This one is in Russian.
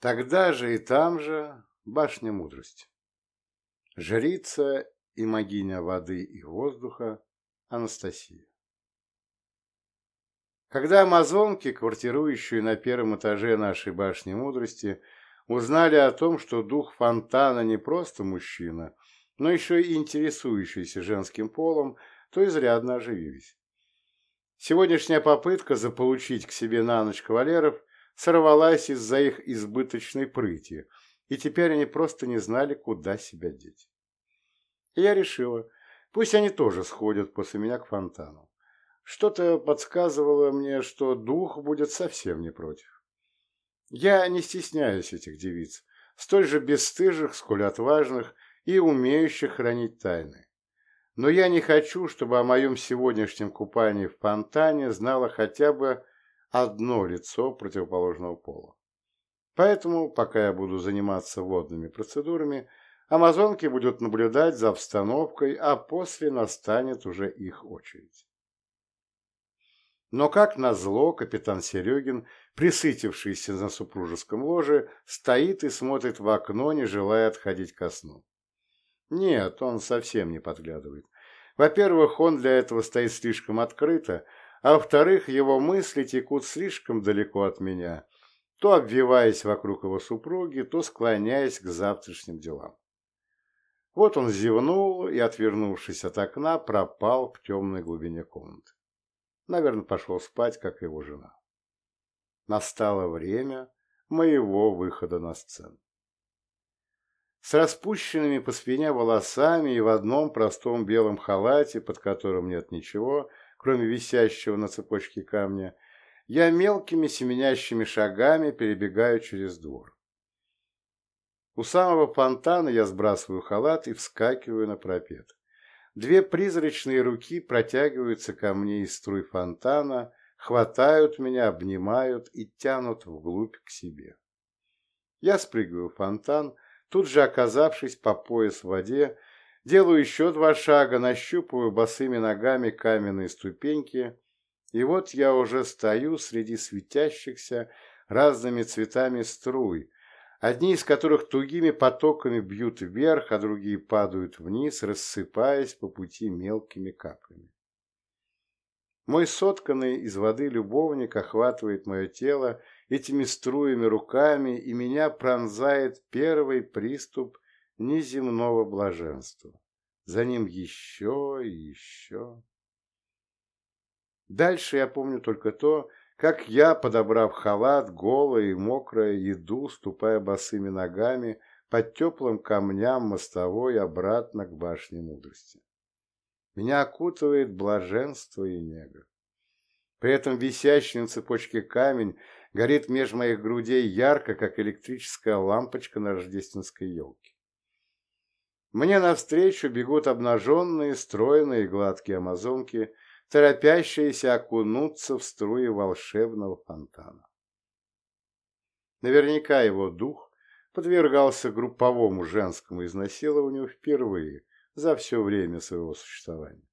Тогда же и там же башня мудрости. Жрица и могиня воды и воздуха Анастасия. Когда амазонки, квартирующие на первом этаже нашей башни мудрости, узнали о том, что дух фонтана не просто мужчина, но еще и интересующийся женским полом, то изрядно оживились. Сегодняшняя попытка заполучить к себе на ночь кавалеров сорвалась из-за их избыточной прыти, и теперь они просто не знали, куда себя деть. Я решила, пусть они тоже сходят после меня к фонтану. Что-то подсказывало мне, что дух будет совсем не против. Я не стесняюсь этих девиц, столь же бесстыжих, сколь отважных и умеющих хранить тайны. Но я не хочу, чтобы о моем сегодняшнем купании в фонтане знало хотя бы одно лицо противоположного пола. Поэтому, пока я буду заниматься водными процедурами, амазонки будут наблюдать за обстановкой, а после настанет уже их очередь. Но, как назло, капитан Серегин, присытившийся на супружеском ложе, стоит и смотрит в окно, не желая отходить ко сну. Нет, он совсем не подглядывает. Во-первых, он для этого стоит слишком открыто, а во-вторых, его мысли текут слишком далеко от меня, то обвиваясь вокруг его супруги, то склоняясь к завтрашним делам. Вот он зевнул и, отвернувшись от окна, пропал в темной глубине комнаты. Наверное, пошел спать, как его жена. Настало время моего выхода на сцену. С распущенными по спине волосами и в одном простом белом халате, под которым нет ничего, кроме висящего на цепочке камня, я мелкими семенящими шагами перебегаю через двор. У самого фонтана я сбрасываю халат и вскакиваю на пропет. Две призрачные руки протягиваются ко мне из струй фонтана, хватают меня, обнимают и тянут вглубь к себе. Я спрыгиваю в фонтан, тут же оказавшись по пояс в воде, делаю еще два шага, нащупываю босыми ногами каменные ступеньки, и вот я уже стою среди светящихся разными цветами струй, одни из которых тугими потоками бьют вверх, а другие падают вниз, рассыпаясь по пути мелкими каплями. Мой сотканный из воды любовник охватывает мое тело этими струями руками, и меня пронзает первый приступ неземного блаженства. За ним еще и еще. Дальше я помню только то, как я, подобрав халат, голая и мокрая, иду, ступая босыми ногами под теплым камням мостовой обратно к башне мудрости. Меня окутывает блаженство и нега. При этом висящий на цепочке камень горит меж моих грудей ярко, как электрическая лампочка на рождественской елке. Мне навстречу бегут обнаженные, стройные гладкие амазонки – торопящиеся окунуться в струи волшебного фонтана. Наверняка его дух подвергался групповому женскому изнасилованию впервые за все время своего существования.